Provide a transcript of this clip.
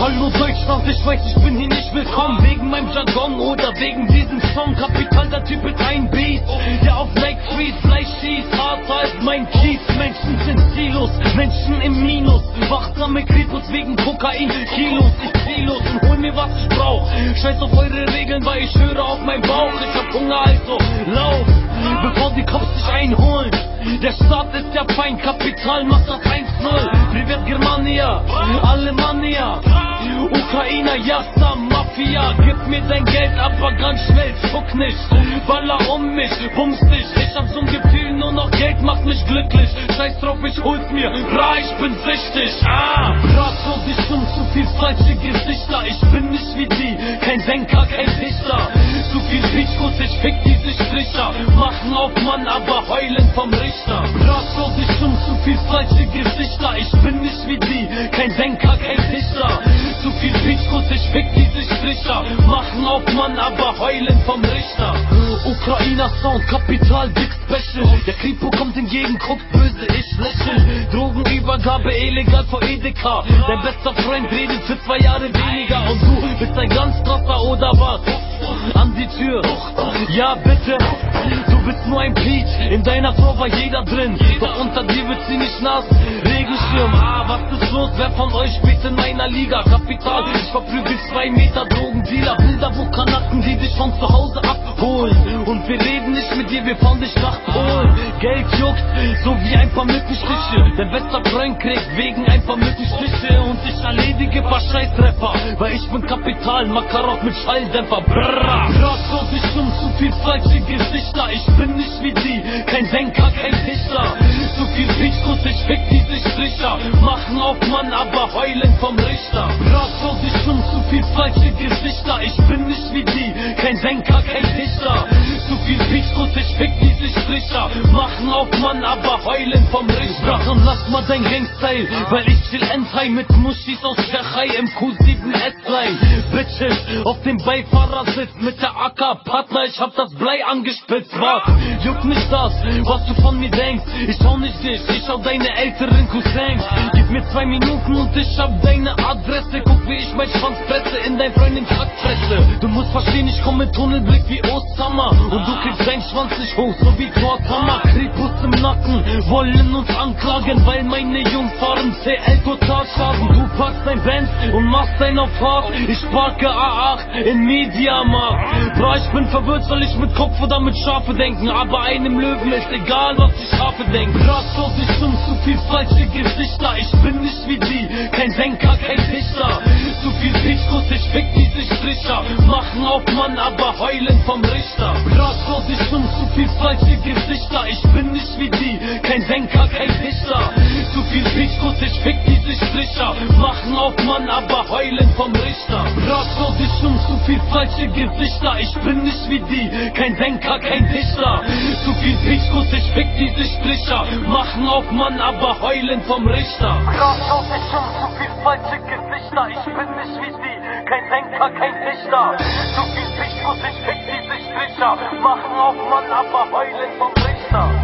Hallo Deutschland, ich weiß, ich bin hier nicht willkommen. Wegen meinem Jargon oder wegen diesem Song. Kapital, der Typ ist ein Beast. Der auf Like Freeze, Fleisch schießt, harter als mein Kies. Menschen sind Silos, Menschen im Minus. Wachsame Kripus wegen Kokain, Kilos. Ich zieh los und hol mir was ich brauch. Scheiß auf eure Regeln, weil ich höre auf meinen Bauch. Ich hab Hunger, also lauf, bevor die Cops dich einholen. Der Staat ist der Feind, Kapital macht das 1-0 Privat Germania, Alemannia Ukrainer, Jasta, Mafia. Gib mir dein Geld, aber ganz schnell, zuck nicht. Baller um mich, bums dich. Ich hab so'n Gefühl, nur noch Geld macht mich glücklich. Scheiß drauf, ich hol's mir, bra, ich bin süchtig. Ah, Brat, so dich um zu viel falsche Gesichter. Ich bin nicht wie die, kein Denker, kein Dichter Zu viel Beachcode, ich fick diese Stricher. Machen auf Mann, aber heulen vom Richter. Brat, so dich um zu viel falsche Gesichter. Ich bin nicht wie die, kein Denker, Machen auf Mann, aber heulen vom Richter. Ukrainer Sound, Kapital, Big Special. Der Kripo kommt entgegen, guckt böse, ich lächel Drogenübergabe illegal vor Edeka. Dein bester Freund redet für zwei Jahre weniger. Und du bist ein ganz krasser oder was? An die Tür, ja bitte. Du bist nur ein Peach, in deiner Frau war jeder drin. Doch unter dir wird sie nicht nass. Regenschirm, ah was ist los? Wer von euch spielt in meiner Liga? Kapital, ich verprügel zwei Meter Drogendealer Wo Kanaken, die dich von zu Hause abholen. Und wir reden nicht mit dir, wir fahren dich nach Polen. Geld juckt, so wie ein paar Mückenstiche. Dein bester Freund kriegt wegen ein paar Mückenstiche. Und ich erledige paar Scheißrapper Weil ich bin Kapital, Makarov mit Schalldämpfer. Brrrr, Brat, so dich um zu viel falsche Gesichter. Ich bin nicht wie die, kein Denker, kein Dichter. Zu viel Beachcode, ich fick diese Stricher. Machen auf Mann, aber heulen vom Richter. Brat, viel falsche Gesichter Ich bin nicht wie die, kein Denker, kein Dichter Machen auf Mann, aber heulen vom Richter. Dann lass mal dein Gangstyle, weil ich chill Endheim Mit Muschis aus Tschechei im Q7 S-Line Bitches auf dem Beifahrersitz mit der AK-Partner Ich hab das Blei angespitzt, was? Juckt mich das, was du von mir denkst? Ich schau nicht dich, ich schau deine älteren Cousins. Gib mir zwei Minuten und ich hab deine Adresse. Guck wie ich mein Schwanz presse in dein Freundin Kackfresse Du musst verstehen, ich komm mit Tunnelblick wie Ostsummer Und du kriegst dein Schwanz nicht hoch, so wie Torthammer Kripus im Nacken, wollen uns anklagen Weil meine Jungs fahren CL total schaden Du packst dein Benz und machst dein auf Ich parke A8 in Mediamarkt. Bra, ich bin verwirrt, soll ich mit Kopf oder mit Schafe denken? Aber einem Löwen ist egal, was die Schafe denken. Brat, so dich um zu viel falsche Gesichter. Ich Dich um zu viel falsche Gesichter. Ich bin nicht wie die, kein Denker, kein Dichter. Zu viel Pichkus, ich fick diese Stricher Machen auf Mann, aber heulen vom Richter. So dich um zu viel falsche Gesichter? Ich bin nicht wie die, kein Denker, kein Dichter. Zu viel Pichkus, ich fick diese Stricher Machen auf Mann, aber heulen vom Richter. So dich um zu viel falsche Gesichter? Ich bin nicht wie die, kein Denker, kein Dichter Zu viel Pichkus, ich fick diese Stricher Machen auf Mann, aber heulen vom Richter